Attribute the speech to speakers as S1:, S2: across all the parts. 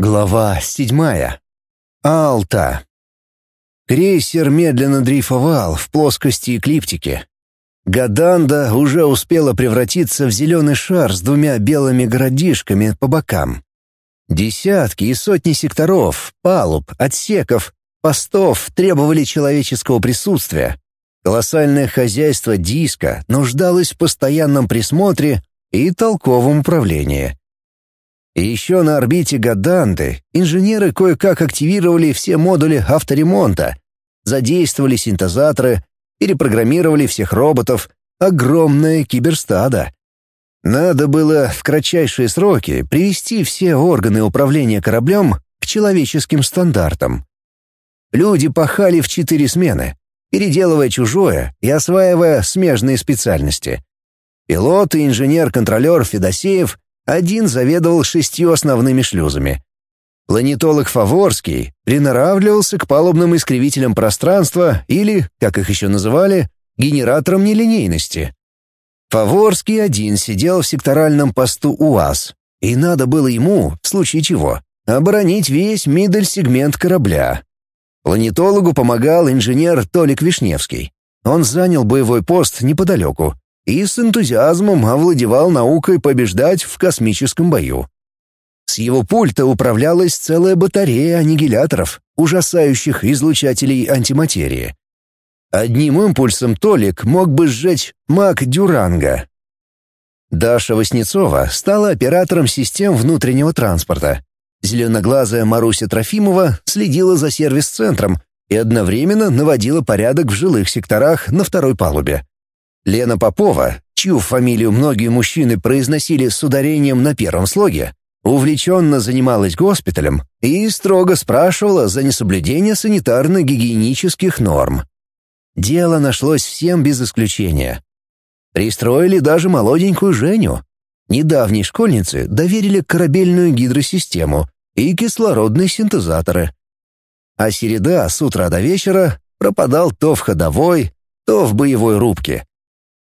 S1: Глава седьмая. Алта. Крейсер медленно дрейфовал в плоскости эклиптики. Гаданда уже успела превратиться в зеленый шар с двумя белыми городишками по бокам. Десятки и сотни секторов, палуб, отсеков, постов требовали человеческого присутствия. Колоссальное хозяйство диска нуждалось в постоянном присмотре и толковом управлении. И еще на орбите Гаданты инженеры кое-как активировали все модули авторемонта, задействовали синтезаторы, перепрограммировали всех роботов, огромное киберстадо. Надо было в кратчайшие сроки привести все органы управления кораблем к человеческим стандартам. Люди пахали в четыре смены, переделывая чужое и осваивая смежные специальности. Пилот и инженер-контролер Федосеев один заведовал шестью основными шлюзами. Планетолог Фаворский приноравливался к палубным искривителям пространства или, как их еще называли, генераторам нелинейности. Фаворский один сидел в секторальном посту УАЗ, и надо было ему, в случае чего, оборонить весь мидель-сегмент корабля. Планетологу помогал инженер Толик Вишневский. Он занял боевой пост неподалеку, и с энтузиазмом овладевал наукой побеждать в космическом бою. С его пульта управлялась целая батарея аннигиляторов, ужасающих излучателей антиматерии. Одним импульсом Толик мог бы сжечь маг Дюранга. Даша Васнецова стала оператором систем внутреннего транспорта. Зеленоглазая Маруся Трофимова следила за сервис-центром и одновременно наводила порядок в жилых секторах на второй палубе. Лена Попова, чью фамилию многие мужчины произносили с ударением на первом слоге, увлеченно занималась госпиталем и строго спрашивала за несоблюдение санитарно-гигиенических норм. Дело нашлось всем без исключения. Пристроили даже молоденькую Женю. Недавней школьнице доверили корабельную гидросистему и кислородные синтезаторы. А Середа с утра до вечера пропадал то в ходовой, то в боевой рубке.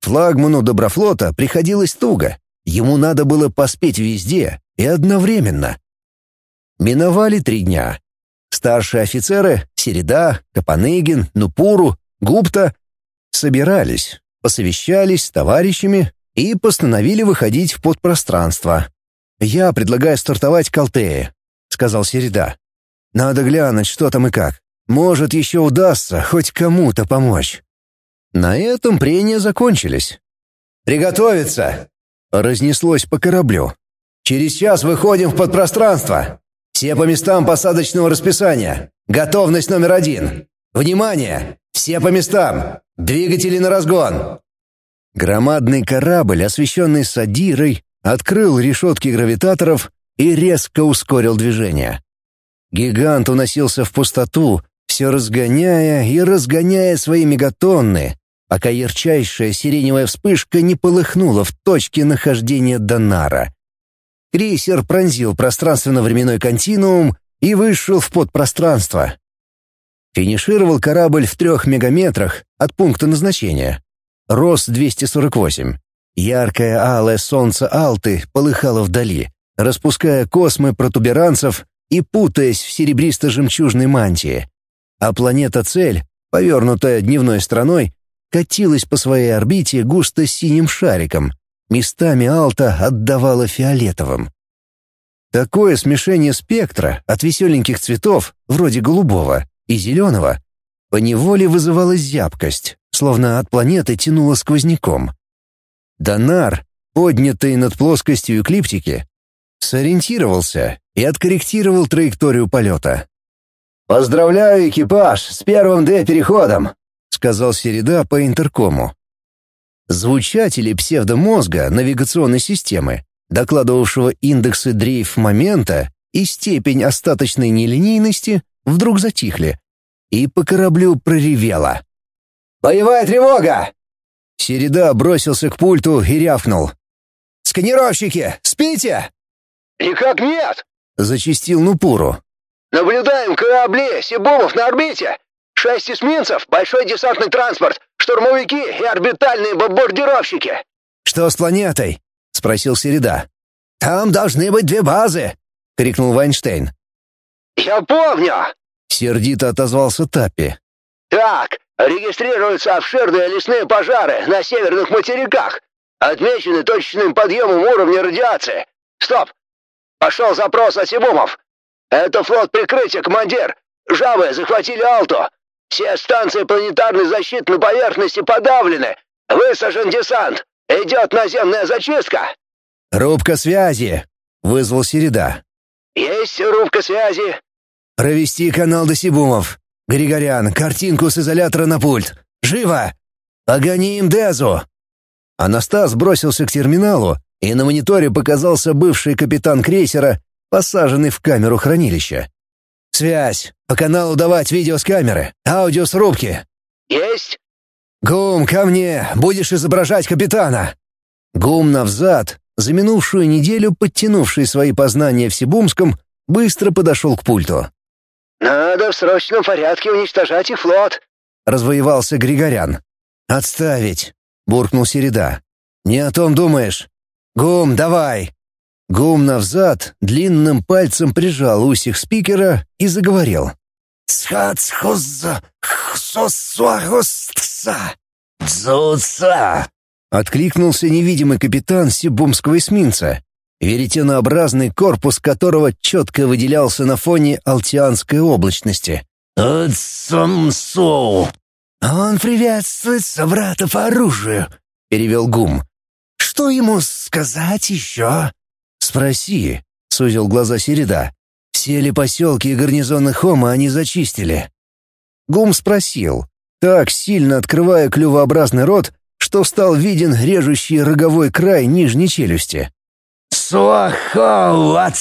S1: Флагману Доброфлота приходилось туго. Ему надо было поспеть везде и одновременно. Миновали три дня. Старшие офицеры — Середа, Капаныгин, Нупуру, Гупта — собирались, посовещались с товарищами и постановили выходить в подпространство. «Я предлагаю стартовать к Алтее», — сказал Середа. «Надо глянуть, что там и как. Может, еще удастся хоть кому-то помочь». На этом прения закончились.
S2: «Приготовиться!»
S1: — разнеслось по кораблю.
S2: «Через час выходим в подпространство. Все по местам посадочного расписания. Готовность номер один. Внимание! Все по местам! Двигатели на разгон!»
S1: Громадный корабль, освещенный садирой, открыл решетки гравитаторов и резко ускорил движение. Гигант уносился в пустоту, все разгоняя и разгоняя свои мегатонны, пока ярчайшая сиреневая вспышка не полыхнула в точке нахождения Донара. Крейсер пронзил пространственно-временной континуум и вышел в подпространство. Финишировал корабль в трех мегаметрах от пункта назначения. РОС-248. Яркое алое солнце Алты полыхало вдали, распуская космы протуберанцев и путаясь в серебристо-жемчужной мантии. А планета-цель, повернутая дневной стороной, катилась по своей орбите густо синим шариком, местами Алта отдавала фиолетовым. Такое смешение спектра от веселеньких цветов, вроде голубого, и зеленого, поневоле вызывало зябкость, словно от планеты тянуло сквозняком. Донар, поднятый над плоскостью эклиптики, сориентировался и откорректировал траекторию полета.
S2: «Поздравляю экипаж с первым Д-переходом!»
S1: — сказал Середа по интеркому. Звучатели псевдомозга навигационной системы, докладывавшего индексы дрейф-момента и степень остаточной нелинейности, вдруг затихли, и по кораблю проревело.
S2: «Боевая тревога!»
S1: Середа бросился к пульту и рявкнул.
S2: «Сканировщики, спите?»
S3: «Никак нет!»
S1: — зачистил Нупуру.
S3: «Наблюдаем корабли Сибумов на орбите. Шесть эсминцев, большой десантный транспорт, штурмовики и орбитальные бомбардировщики».
S1: «Что с планетой?» — спросил Середа.
S2: «Там должны быть две базы», — крикнул Вайнштейн.
S3: Я помню!»
S1: — сердито отозвался Таппи.
S3: «Так, регистрируются обширные лесные пожары на северных материках. Отмечены точечным подъемом уровня радиации. Стоп! Пошел запрос от Сибумов. Это флот прикрытия, командир. Жавы захватили Алту. Все станции планетарной защиты на поверхности подавлены. Высажен десант. Идет наземная зачистка.
S1: «Рубка связи!» — вызвал Середа.
S3: «Есть рубка связи».
S1: «Провести канал до Сибумов. Григорян, картинку с изолятора на пульт. Живо! Погони им Дезу!» Анастас бросился к терминалу, и на мониторе показался бывший капитан крейсера, посаженный в камеру хранилища. «Связь! По каналу давать видео с камеры, аудио с рубки!»
S3: «Есть!»
S1: «Гум, ко мне! Будешь изображать капитана!» Гум навзад, за минувшую неделю подтянувший свои познания в Сибумском, быстро подошел к пульту.
S3: «Надо в срочном порядке уничтожать их флот», —
S1: развоевался Григорян. «Отставить», — буркнул Середа. «Не о том думаешь. Гум, давай!» Гум навзад длинным пальцем прижал усик спикера и заговорил.
S2: «Схацхуза хсосуагустса дзуца!»
S1: Откликнулся невидимый капитан сибумского эсминца, веретенообразный корпус которого четко выделялся на фоне алтианской облачности.
S2: «Отсамсоу!» «Он приветствует собрата по оружию», — перевел Гум. «Что ему сказать еще?»
S1: «Спроси», — сузил глаза Середа. «Все ли поселки и гарнизоны Хома они зачистили?» Гум спросил, так сильно открывая клювообразный рот, что стал виден режущий роговой край нижней челюсти.
S2: «Суахауац!»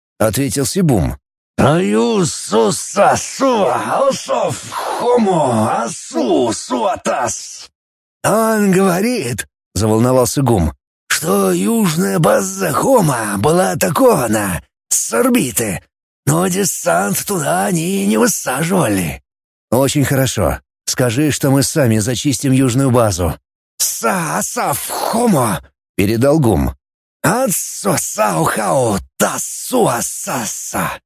S1: — ответил Сибум.
S2: «Аюсуса суа осов хомо асу суатас!» «Он говорит», — заволновался Гум, «что южная база Хома была атакована с орбиты, но десант туда они не высаживали».
S1: «Очень хорошо. Скажи, что мы сами зачистим южную базу».
S2: «Са-сав хомо», —
S1: передал Гум.
S2: «Ацу-сау-хау тасуа-са-са».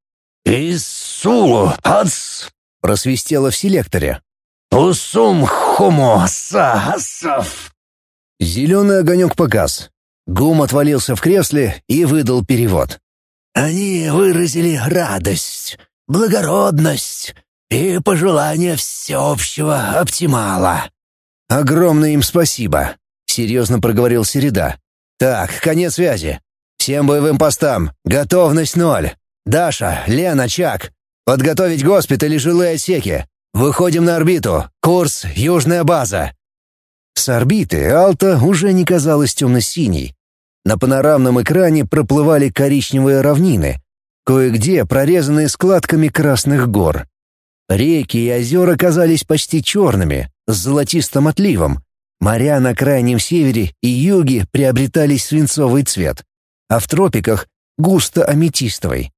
S2: «Ису ац», —
S1: просвистело в селекторе.
S2: «Усум хомо са-сав».
S1: Зеленый огонек погас. Гум отвалился в кресле и выдал перевод.
S2: «Они выразили радость, благородность и пожелание всеобщего оптимала».
S1: «Огромное им спасибо», — серьезно проговорил Середа. «Так, конец связи. Всем боевым постам. Готовность ноль. Даша, Лена, Чак. Подготовить госпиталь и жилые отсеки. Выходим на орбиту. Курс — южная база». С орбиты Алта уже не казалась темно-синей. На панорамном экране проплывали коричневые равнины, кое-где прорезанные складками красных гор. Реки и озера казались почти черными, с золотистым отливом. Моря на крайнем севере и юге приобретали свинцовый цвет, а в тропиках — густо аметистовый.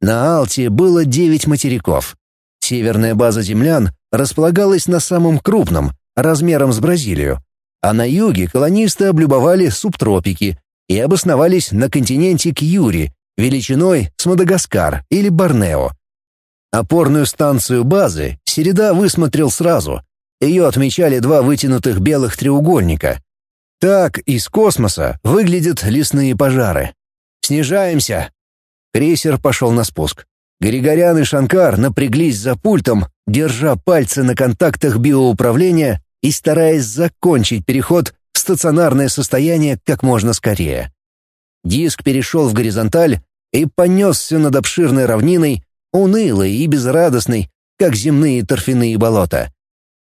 S1: На Алте было девять материков. Северная база землян располагалась на самом крупном, размером с Бразилию, а на юге колонисты облюбовали субтропики и обосновались на континенте Кьюри, величиной с Мадагаскар или Борнео. Опорную станцию базы Середа высмотрел сразу. Ее отмечали два вытянутых белых треугольника. Так из космоса выглядят лесные пожары. «Снижаемся!» Крейсер пошел на спуск. Григорян и Шанкар напряглись за пультом, держа пальцы на контактах биоуправления и стараясь закончить переход в стационарное состояние как можно скорее. Диск перешел в горизонталь и понесся над обширной равниной, унылый и безрадостный, как земные торфяные болота.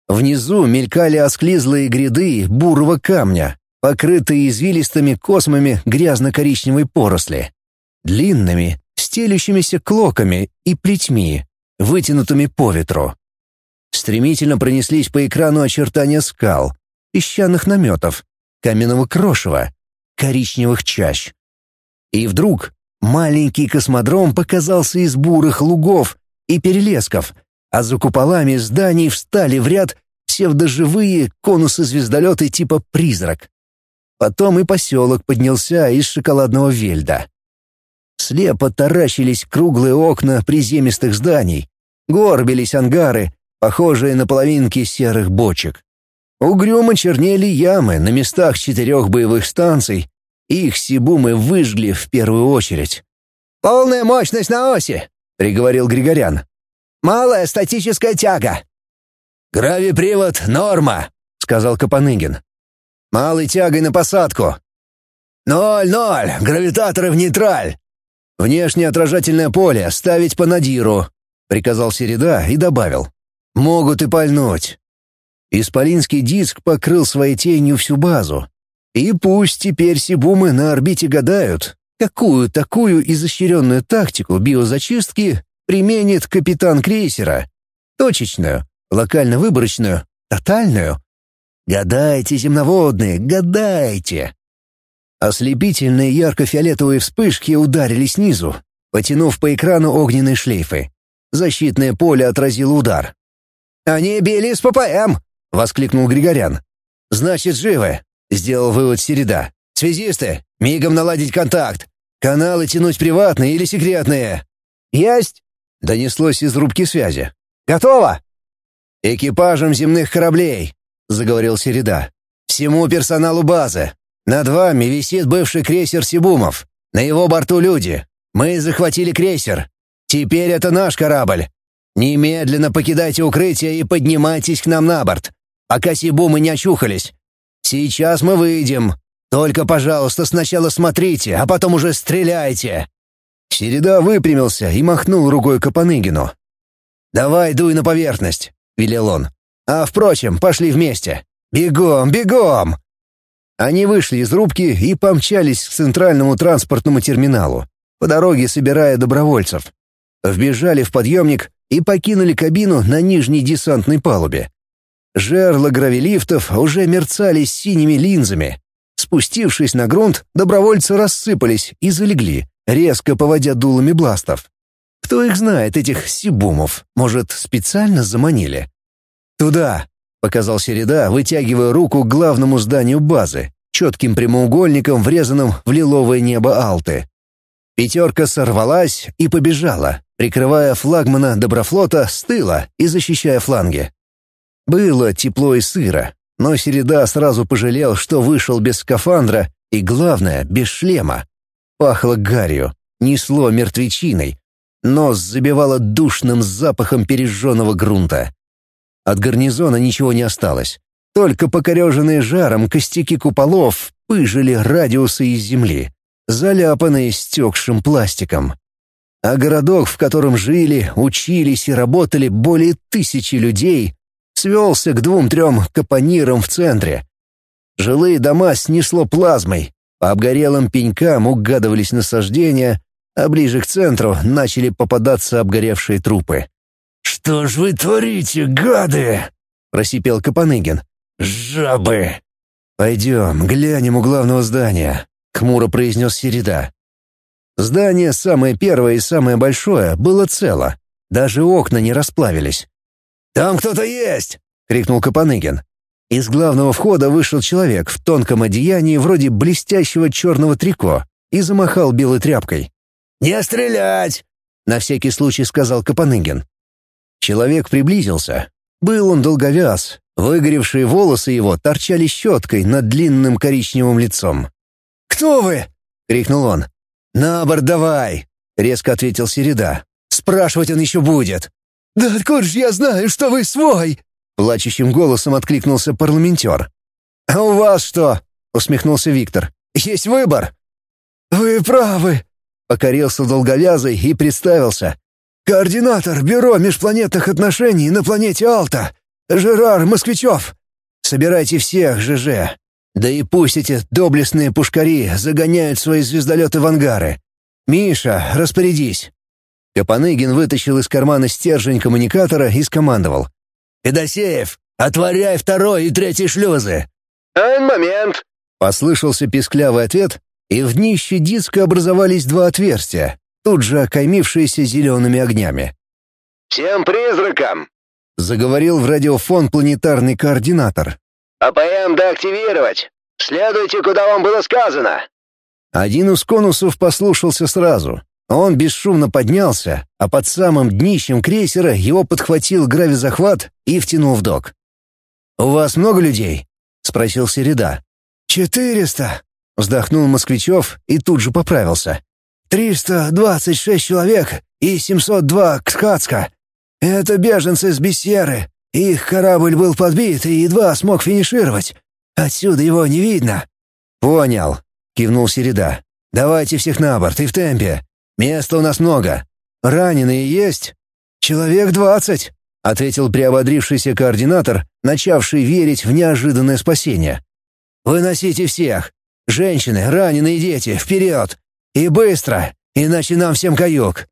S1: Внизу мелькали осклизлые гряды бурого камня, покрытые извилистыми космами грязно-коричневой поросли, длинными, стелющимися клоками и плетьми, вытянутыми по ветру. Стремительно пронеслись по экрану очертания скал, песчаных наметов, каменного крошева, коричневых чащ. И вдруг Маленький космодром показался из бурых лугов и перелесков, а за куполами зданий встали в ряд псевдоживые конусы-звездолеты типа «Призрак». Потом и поселок поднялся из шоколадного вельда. Слепо таращились круглые окна приземистых зданий, горбились ангары, похожие на половинки серых бочек. Угрюмо чернели ямы на местах четырех боевых станций, их сибумы выжгли в первую очередь.
S2: «Полная мощность на оси!» — приговорил Григорян. «Малая статическая тяга!»
S1: «Гравипривод — норма!» — сказал Капаныгин. «Малой тягой на посадку!» «Ноль-ноль! Гравитаторы в нейтраль!» «Внешнее отражательное поле ставить по надиру», — приказал Середа и добавил. «Могут и пальнуть». Исполинский диск покрыл своей тенью всю базу. И пусть теперь Сибумы на орбите гадают, какую такую изощренную тактику биозачистки применит капитан крейсера. Точечную, локально-выборочную, тотальную. Гадайте, земноводные, гадайте. Ослепительные ярко-фиолетовые вспышки ударили снизу, потянув по экрану огненные шлейфы. Защитное поле отразило удар.
S2: «Они били с ППМ!»
S1: — воскликнул Григорян. «Значит, живы!» — сделал вывод Середа. «Связисты, мигом наладить контакт. Каналы тянуть приватные или секретные?»
S2: «Есть!»
S1: — донеслось из рубки связи.
S2: «Готово!»
S1: «Экипажем земных кораблей», — заговорил Середа. «Всему персоналу базы. Над вами висит бывший крейсер Сибумов. На его борту люди. Мы захватили крейсер. Теперь это наш корабль. Немедленно покидайте укрытие и поднимайтесь к нам на борт, пока Сибумы не очухались. Сейчас мы выйдем. Только, пожалуйста, сначала смотрите, а потом уже стреляйте». Середа выпрямился и махнул рукой Капаныгину. «Давай дуй на поверхность», — велел он. «А, впрочем, пошли вместе. Бегом, бегом!» Они вышли из рубки и помчались к центральному транспортному терминалу, по дороге собирая добровольцев. Вбежали в подъемник и покинули кабину на нижней десантной палубе. Жерла гравилифтов уже мерцали синими линзами. Спустившись на грунт, добровольцы рассыпались и залегли, резко поводя дулами бластов. Кто их знает, этих сибумов? Может, специально заманили? «Туда!» — показал Середа, вытягивая руку к главному зданию базы, четким прямоугольником, врезанным в лиловое небо Алты. Пятерка сорвалась и побежала, прикрывая флагмана Доброфлота с тыла и защищая фланги. Было тепло и сыро, но Середа сразу пожалел, что вышел без скафандра и, главное, без шлема. Пахло гарью, несло мертвечиной, нос забивало душным запахом пережженного грунта. От гарнизона ничего не осталось. Только покореженные жаром костяки куполов пыжили радиусы из земли, заляпанные стекшим пластиком. А городок, в котором жили, учились и работали более тысячи людей, свелся к двум-трем капонирам в центре. Жилые дома снесло плазмой, по обгорелым пенькам угадывались насаждения, а ближе к центру начали попадаться обгоревшие трупы.
S4: «Что ж вы творите, гады?» — просипел Капаныгин. «Жабы!»
S1: «Пойдем, глянем у главного здания», — хмуро произнес Середа. Здание, самое первое и самое большое, было цело. Даже окна не расплавились.
S4: «Там кто-то есть!»
S1: — крикнул Капаныгин. Из главного входа вышел человек в тонком одеянии вроде блестящего черного трико и замахал белой тряпкой.
S4: «Не стрелять!»
S1: — на всякий случай сказал Капаныгин. Человек приблизился. Был он долговяз, выгоревшие волосы его торчали щеткой над длинным коричневым лицом.
S4: «Кто вы?»
S1: — крикнул он. «На борт давай!» — резко ответил Середа. «Спрашивать он еще будет!»
S4: «Да откуда же я знаю, что вы свой?»
S1: Плачущим голосом откликнулся парламентер.
S2: «А у вас что?» — усмехнулся Виктор. «Есть выбор?»
S4: «Вы правы!»
S1: — покорился долговязый и представился.
S4: Координатор Бюро межпланетных отношений на планете Алта. Жерар Москвичев.
S1: Собирайте всех, ЖЖ. Да и пусть эти доблестные пушкари загоняют свои звездолеты в ангары. Миша, распорядись». Капаныгин вытащил из кармана стержень коммуникатора и скомандовал. «Федосеев, отворяй второй и третий шлюзы!»
S3: «Один момент!»
S1: Послышался писклявый ответ, и в днище диска образовались два отверстия, тут же окаймившиеся зелеными огнями.
S3: «Всем призракам!»
S1: — заговорил в радиофон планетарный координатор.
S3: «АПМ деактивировать! Следуйте, куда вам было сказано!»
S1: Один из конусов послушался сразу, Он бесшумно поднялся, а под самым днищем крейсера его подхватил гравизахват и втянул в док. «У вас много людей?» — спросил Середа. «Четыреста», — вздохнул Москвичев и тут же поправился. «Триста двадцать шесть человек и семьсот два Кскацка. Это беженцы с Бессеры. Их корабль был подбит и едва смог финишировать. Отсюда его не видно». «Понял», — кивнул Середа. «Давайте всех на борт и в темпе. Места у нас много. Раненые есть?» «Человек двадцать», — ответил приободрившийся координатор, начавший верить в неожиданное спасение. «Выносите всех. Женщины, раненые дети, вперед! И быстро, иначе нам всем каюк!»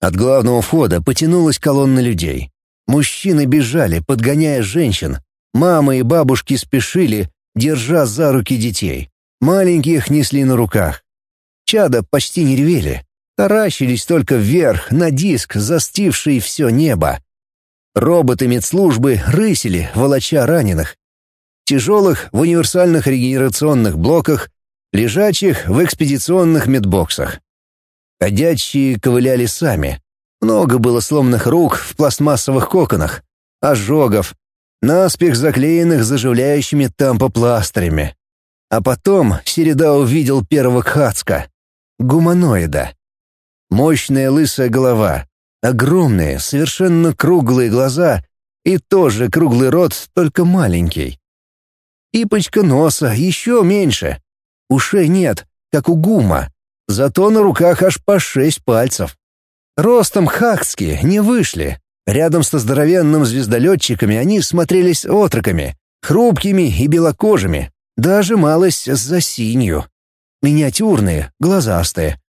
S1: От главного входа потянулась колонна людей. Мужчины бежали, подгоняя женщин. Мамы и бабушки спешили, держа за руки детей. Маленьких несли на руках. Чада почти не ревели, таращились только вверх, на диск, застивший все небо. Роботы медслужбы рысили, волоча раненых. Тяжелых в универсальных регенерационных блоках, лежачих в экспедиционных медбоксах. Ходячие ковыляли сами. Много было сломанных рук в пластмассовых коконах, ожогов, наспех заклеенных заживляющими тампопластырями. А потом Середа увидел первого Хацка — гуманоида. Мощная лысая голова, огромные, совершенно круглые глаза и тоже круглый рот, только маленький. Ипочка носа еще меньше. Ушей нет, как у гума, зато на руках аж по шесть пальцев. Ростом хакски не вышли. Рядом со здоровенным звездолетчиками они смотрелись отроками, хрупкими и белокожими, даже малость за синью. Миниатюрные, глазастые.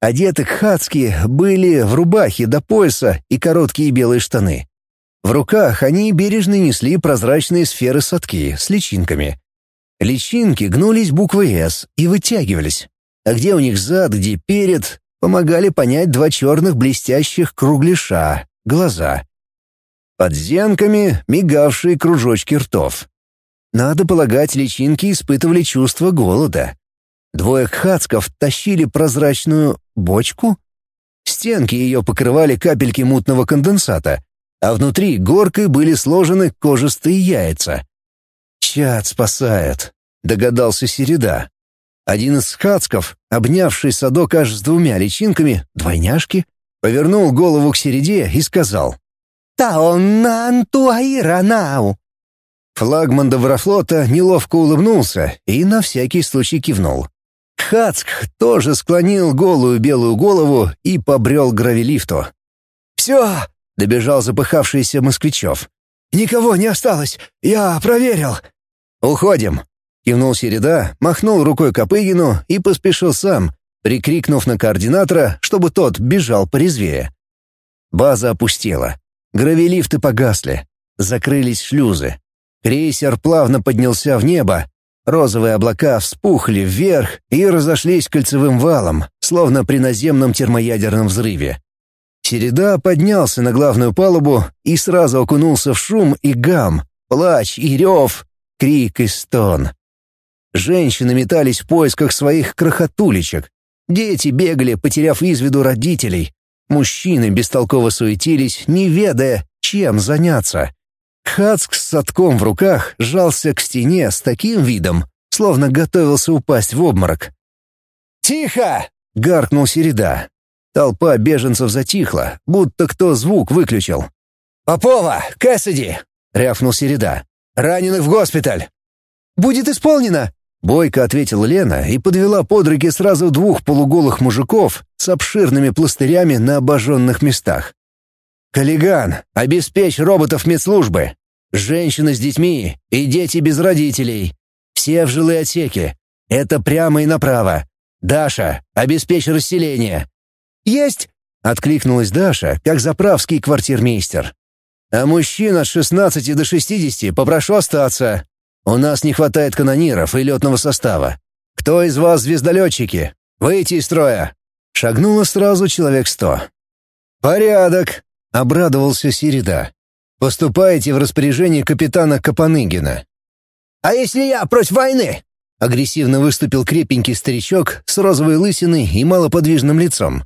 S1: Одеты хацки были в рубахе до пояса и короткие белые штаны. В руках они бережно несли прозрачные сферы садки с личинками. Личинки гнулись буквой «С» и вытягивались. А где у них зад, где перед, помогали понять два черных блестящих кругляша — глаза. Под зенками мигавшие кружочки ртов. Надо полагать, личинки испытывали чувство голода. Двое кхацков тащили прозрачную бочку. Стенки ее покрывали капельки мутного конденсата, а внутри горкой были сложены кожистые яйца. «Чад спасает», — догадался Середа. Один из хацков, обнявший садок аж с двумя личинками, двойняшки, повернул голову к Середе и сказал «Таоннан туаиранау». Флагман Доброфлота неловко улыбнулся и на всякий случай кивнул. Хацк тоже склонил голую белую голову и побрел к гравилифту. «Все!» — добежал запыхавшийся москвичев. «Никого не осталось! Я проверил!» «Уходим!» — кивнул Середа, махнул рукой Копыгину и поспешил сам, прикрикнув на координатора, чтобы тот бежал порезвее. База опустела. Гравилифты погасли. Закрылись шлюзы. Крейсер плавно поднялся в небо. Розовые облака вспухли вверх и разошлись кольцевым валом, словно при наземном термоядерном взрыве. Середа поднялся на главную палубу и сразу окунулся в шум и гам, плач и рев, крик и стон. Женщины метались в поисках своих крохотулечек. Дети бегали, потеряв из виду родителей. Мужчины бестолково суетились, не ведая, чем заняться. Хацк с садком в руках жался к стене с таким видом, словно готовился упасть в обморок. «Тихо!» — гаркнул Середа. Толпа беженцев затихла, будто кто звук выключил. «Попова! Кэссиди!» — рявкнул Середа. «Раненых в госпиталь!» «Будет исполнено!» Бойко ответила Лена и подвела под руки сразу двух полуголых мужиков с обширными пластырями на обожженных местах. «Каллиган, обеспечь роботов медслужбы. Женщины с детьми и дети без родителей. Все в жилые отсеки. Это прямо и направо. Даша, обеспечь расселение». «Есть!» — откликнулась Даша, как заправский квартирмейстер. «А мужчин от 16 до 60 попрошу остаться. У нас не хватает канониров и летного состава. Кто из вас звездолетчики? Выйти из строя!» Шагнуло сразу человек сто. «Порядок!» — обрадовался Середа. «Поступаете в распоряжение капитана Капаныгина».
S3: «А если я против войны?»
S1: — агрессивно выступил крепенький старичок с розовой лысиной и малоподвижным лицом.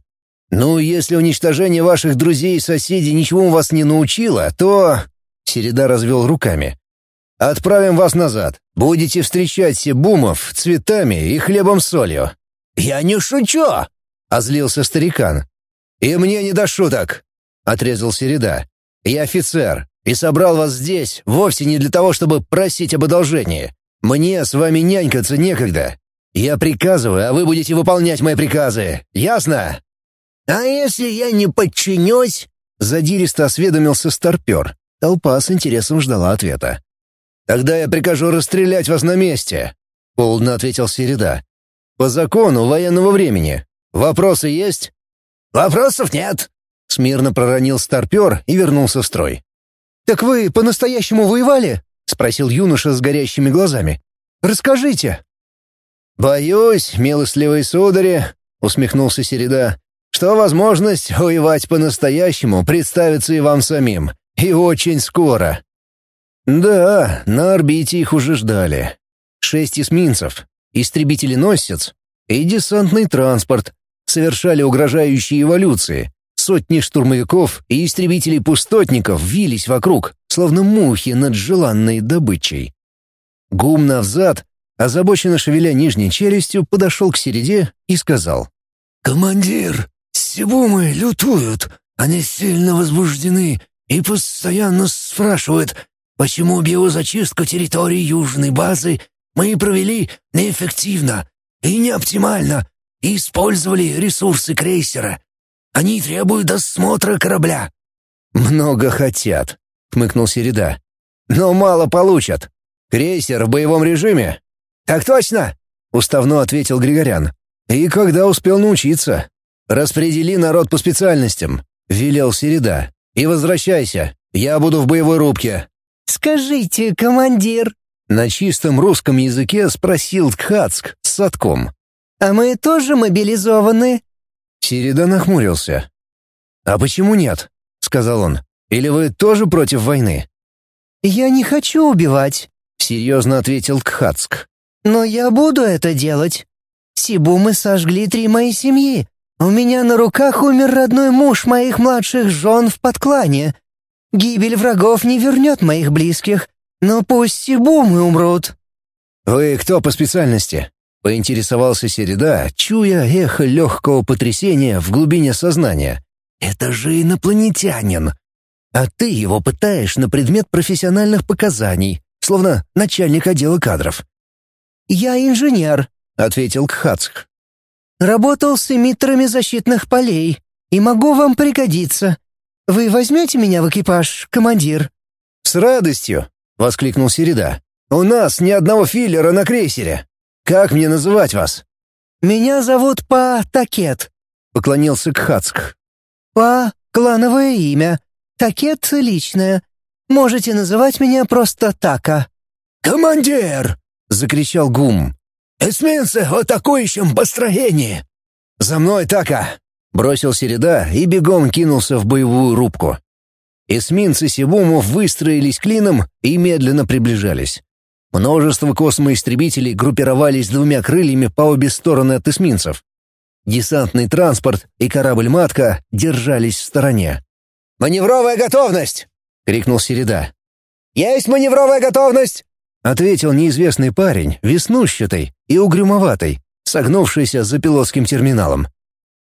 S1: «Ну, если уничтожение ваших друзей и соседей ничего вас не научило, то...» Середа развел руками. «Отправим вас назад. Будете встречать Себумов цветами и хлебом с солью».
S2: «Я не шучу!»
S1: — озлился старикан. «И мне не до шуток!» — отрезал Середа. «Я офицер и собрал вас здесь вовсе не для того, чтобы просить об одолжении. Мне с вами нянькаться некогда. Я приказываю, а вы будете выполнять мои приказы. Ясно?»
S2: «А если я не подчинюсь?»
S1: — задиристо осведомился старпер. Толпа с интересом ждала ответа. «Тогда я прикажу расстрелять вас на месте», — холодно ответил Середа. «По закону военного времени. Вопросы есть?»
S2: «Вопросов нет», —
S1: смирно проронил старпер и вернулся в строй.
S5: «Так вы по-настоящему воевали?» — спросил юноша с горящими глазами. «Расскажите».
S1: «Боюсь, милостливые судари», — усмехнулся Середа, что возможность воевать по-настоящему представится и вам самим. И очень скоро. Да, на орбите их уже ждали. Шесть эсминцев, истребители-носец и десантный транспорт совершали угрожающие эволюции. Сотни штурмовиков и истребителей-пустотников вились вокруг, словно мухи над желанной добычей. Гум навзад, озабоченно шевеля нижней челюстью, подошел к середе и сказал.
S6: «Командир, Сибумы лютуют, они сильно возбуждены и постоянно спрашивают, почему биозачистку территории южной базы мы провели неэффективно и неоптимально и использовали ресурсы крейсера. Они требуют досмотра корабля».
S1: «Много хотят», — хмыкнул Середа. «Но мало получат. Крейсер в боевом режиме?»
S2: «Так точно!»
S1: — уставно ответил Григорян. «И когда успел научиться?» «Распредели народ по специальностям», — велел Середа. «И возвращайся. Я буду в боевой рубке».
S5: «Скажите, командир», —
S1: на чистом русском языке спросил Тхацк с садком.
S5: «А мы тоже мобилизованы?»
S1: Середа нахмурился. «А почему нет?» — сказал он. «Или вы тоже против войны?»
S5: «Я не хочу убивать», —
S1: серьезно ответил Тхацк.
S5: «Но я буду это делать. Сибумы сожгли три моей семьи, у меня на руках умер родной муж моих младших жен в подклане. Гибель врагов не вернет моих близких, но пусть сибумы умрут».
S1: «Вы кто по специальности?» — поинтересовался Середа, чуя эхо легкого потрясения в глубине сознания. «Это же инопланетянин!» А ты его пытаешь на предмет профессиональных показаний, словно начальник отдела кадров.
S5: «Я инженер», — ответил Кхацх. Работал с эмиттерами защитных полей и могу вам пригодиться. Вы возьмете меня в экипаж, командир?»
S1: «С радостью!» — воскликнул Середа. «У нас ни одного филлера на крейсере. Как мне называть вас?»
S5: «Меня зовут Па Такет», —
S1: поклонился Кхацк.
S5: «Па — клановое имя, Такет — личное. Можете называть меня просто Така».
S6: «Командир!» — закричал Гум. «Эсминцы в атакующем построении!»
S1: «За мной, Така!» — бросил Середа и бегом кинулся в боевую рубку. Эсминцы Сибумов выстроились клином и медленно приближались. Множество космоистребителей группировались двумя крыльями по обе стороны от эсминцев. Десантный транспорт и корабль-матка держались в стороне.
S2: «Маневровая готовность!» — крикнул Середа. «Есть маневровая готовность!»
S1: — ответил неизвестный парень, веснущатый, и угрюмоватый, согнувшийся за пилотским терминалом.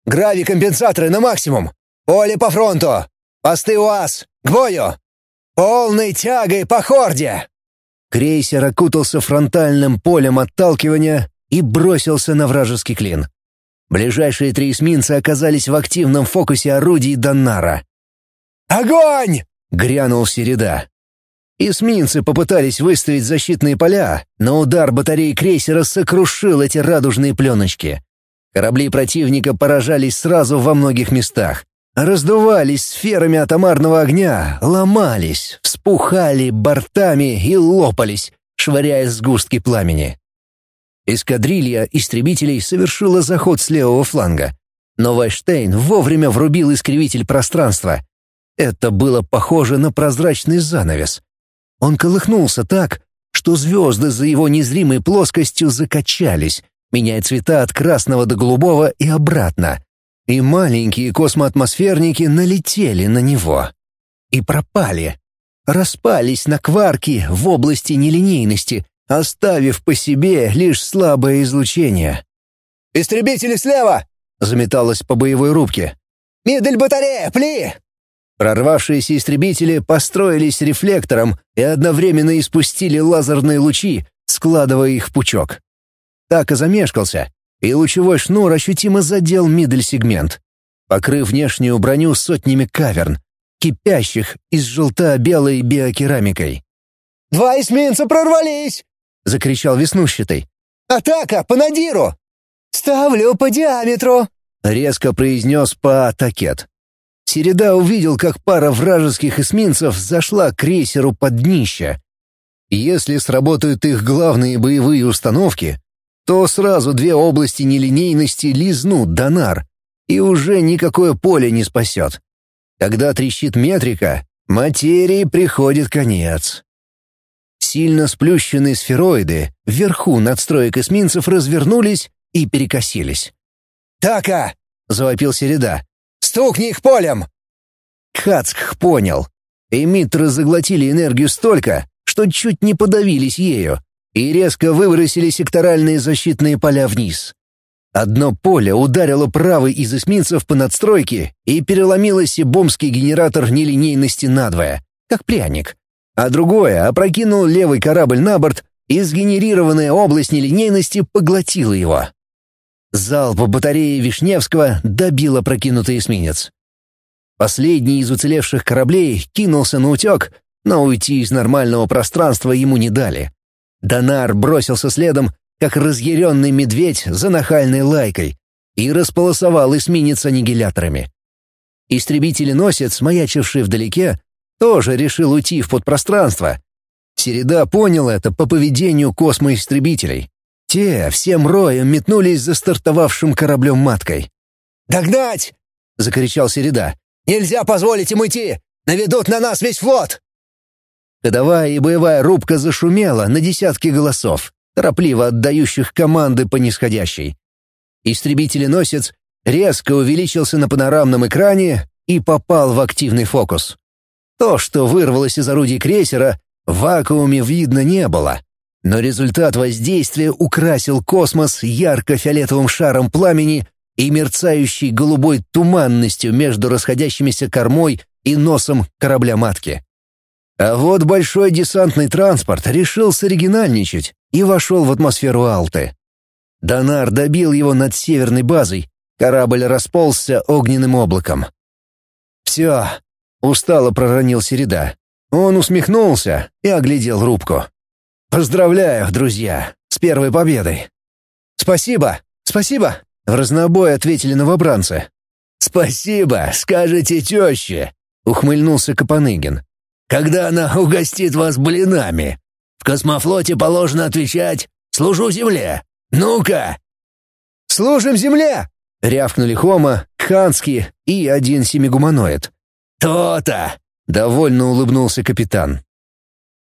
S2: «Грави-компенсаторы на максимум! Поле по фронту! Посты УАЗ! К бою! Полной тягой по хорде!»
S1: Крейсер окутался фронтальным полем отталкивания и бросился на вражеский клин. Ближайшие три эсминца оказались в активном фокусе орудий Доннара.
S2: «Огонь!»
S1: — грянул Середа. Эсминцы попытались выставить защитные поля, но удар батареи крейсера сокрушил эти радужные пленочки. Корабли противника поражались сразу во многих местах. Раздувались сферами атомарного огня, ломались, вспухали бортами и лопались, швыряя сгустки пламени. Эскадрилья истребителей совершила заход с левого фланга. Но Вайштейн вовремя врубил искривитель пространства. Это было похоже на прозрачный занавес. Он колыхнулся так, что звезды за его незримой плоскостью закачались, меняя цвета от красного до голубого и обратно. и маленькие космоатмосферники налетели на него. И пропали. Распались на кварки в области нелинейности, оставив по себе лишь слабое излучение.
S2: «Истребители слева!» — заметалось по боевой рубке. «Мидель батарея, пли!»
S1: Прорвавшиеся истребители построились рефлектором и одновременно испустили лазерные лучи, складывая их в пучок. Так и замешкался, и лучевой шнур ощутимо задел мидель-сегмент, покрыв внешнюю броню сотнями каверн, кипящих из желто-белой биокерамикой.
S2: «Два эсминца прорвались!» — закричал веснущатый. «Атака по надиру!»
S5: «Ставлю по диаметру!»
S1: — резко произнес Паатакет. Середа увидел, как пара вражеских эсминцев зашла к крейсеру под днище. Если сработают их главные боевые установки, то сразу две области нелинейности лизнут Донар, и уже никакое поле не спасет. Когда трещит метрика, материи приходит конец. Сильно сплющенные сфероиды вверху надстроек эсминцев развернулись и перекосились.
S2: «Така!» — завопил Середа. «Стукни их полем!»
S1: Хацк понял. Эмиттеры заглотили энергию столько, что чуть не подавились ею, и резко выбросили секторальные защитные поля вниз. Одно поле ударило правый из эсминцев по надстройке и переломило сибомский генератор нелинейности надвое, как пряник, а другое опрокинул левый корабль на борт, и сгенерированная область нелинейности поглотила его. Залп батареи Вишневского добил опрокинутый эсминец. Последний из уцелевших кораблей кинулся на утек, но уйти из нормального пространства ему не дали. Донар бросился следом, как разъяренный медведь за нахальной лайкой, и располосовал эсминец аннигиляторами. Истребитель-носец, маячивший вдалеке, тоже решил уйти в подпространство. Середа понял это по поведению космоистребителей. Те всем роем метнулись за стартовавшим кораблем-маткой.
S2: «Догнать!» — закричал Середа. «Нельзя позволить им уйти! Наведут на нас весь флот!»
S1: Ходовая и боевая рубка зашумела на десятки голосов, торопливо отдающих команды по нисходящей. Истребитель-носец резко увеличился на панорамном экране и попал в активный фокус. То, что вырвалось из орудий крейсера, в вакууме видно не было. Но результат воздействия украсил космос ярко-фиолетовым шаром пламени и мерцающей голубой туманностью между расходящимися кормой и носом корабля-матки. А вот большой десантный транспорт решил соригинальничать и вошел в атмосферу Алты. Донар добил его над северной базой, корабль расползся огненным облаком. «Все», — устало проронил Середа. Он усмехнулся и оглядел рубку. «Поздравляю, друзья, с первой победой!»
S2: «Спасибо! Спасибо!»
S1: — в разнобой ответили новобранцы.
S6: «Спасибо, скажете теще!» — ухмыльнулся Капаныгин. «Когда она угостит вас блинами? В космофлоте положено отвечать «Служу земле». Ну-ка!»
S2: «Служим земле!» — рявкнули Хома, Ханский и один семигуманоид.
S6: «То-то!»
S1: — довольно улыбнулся капитан.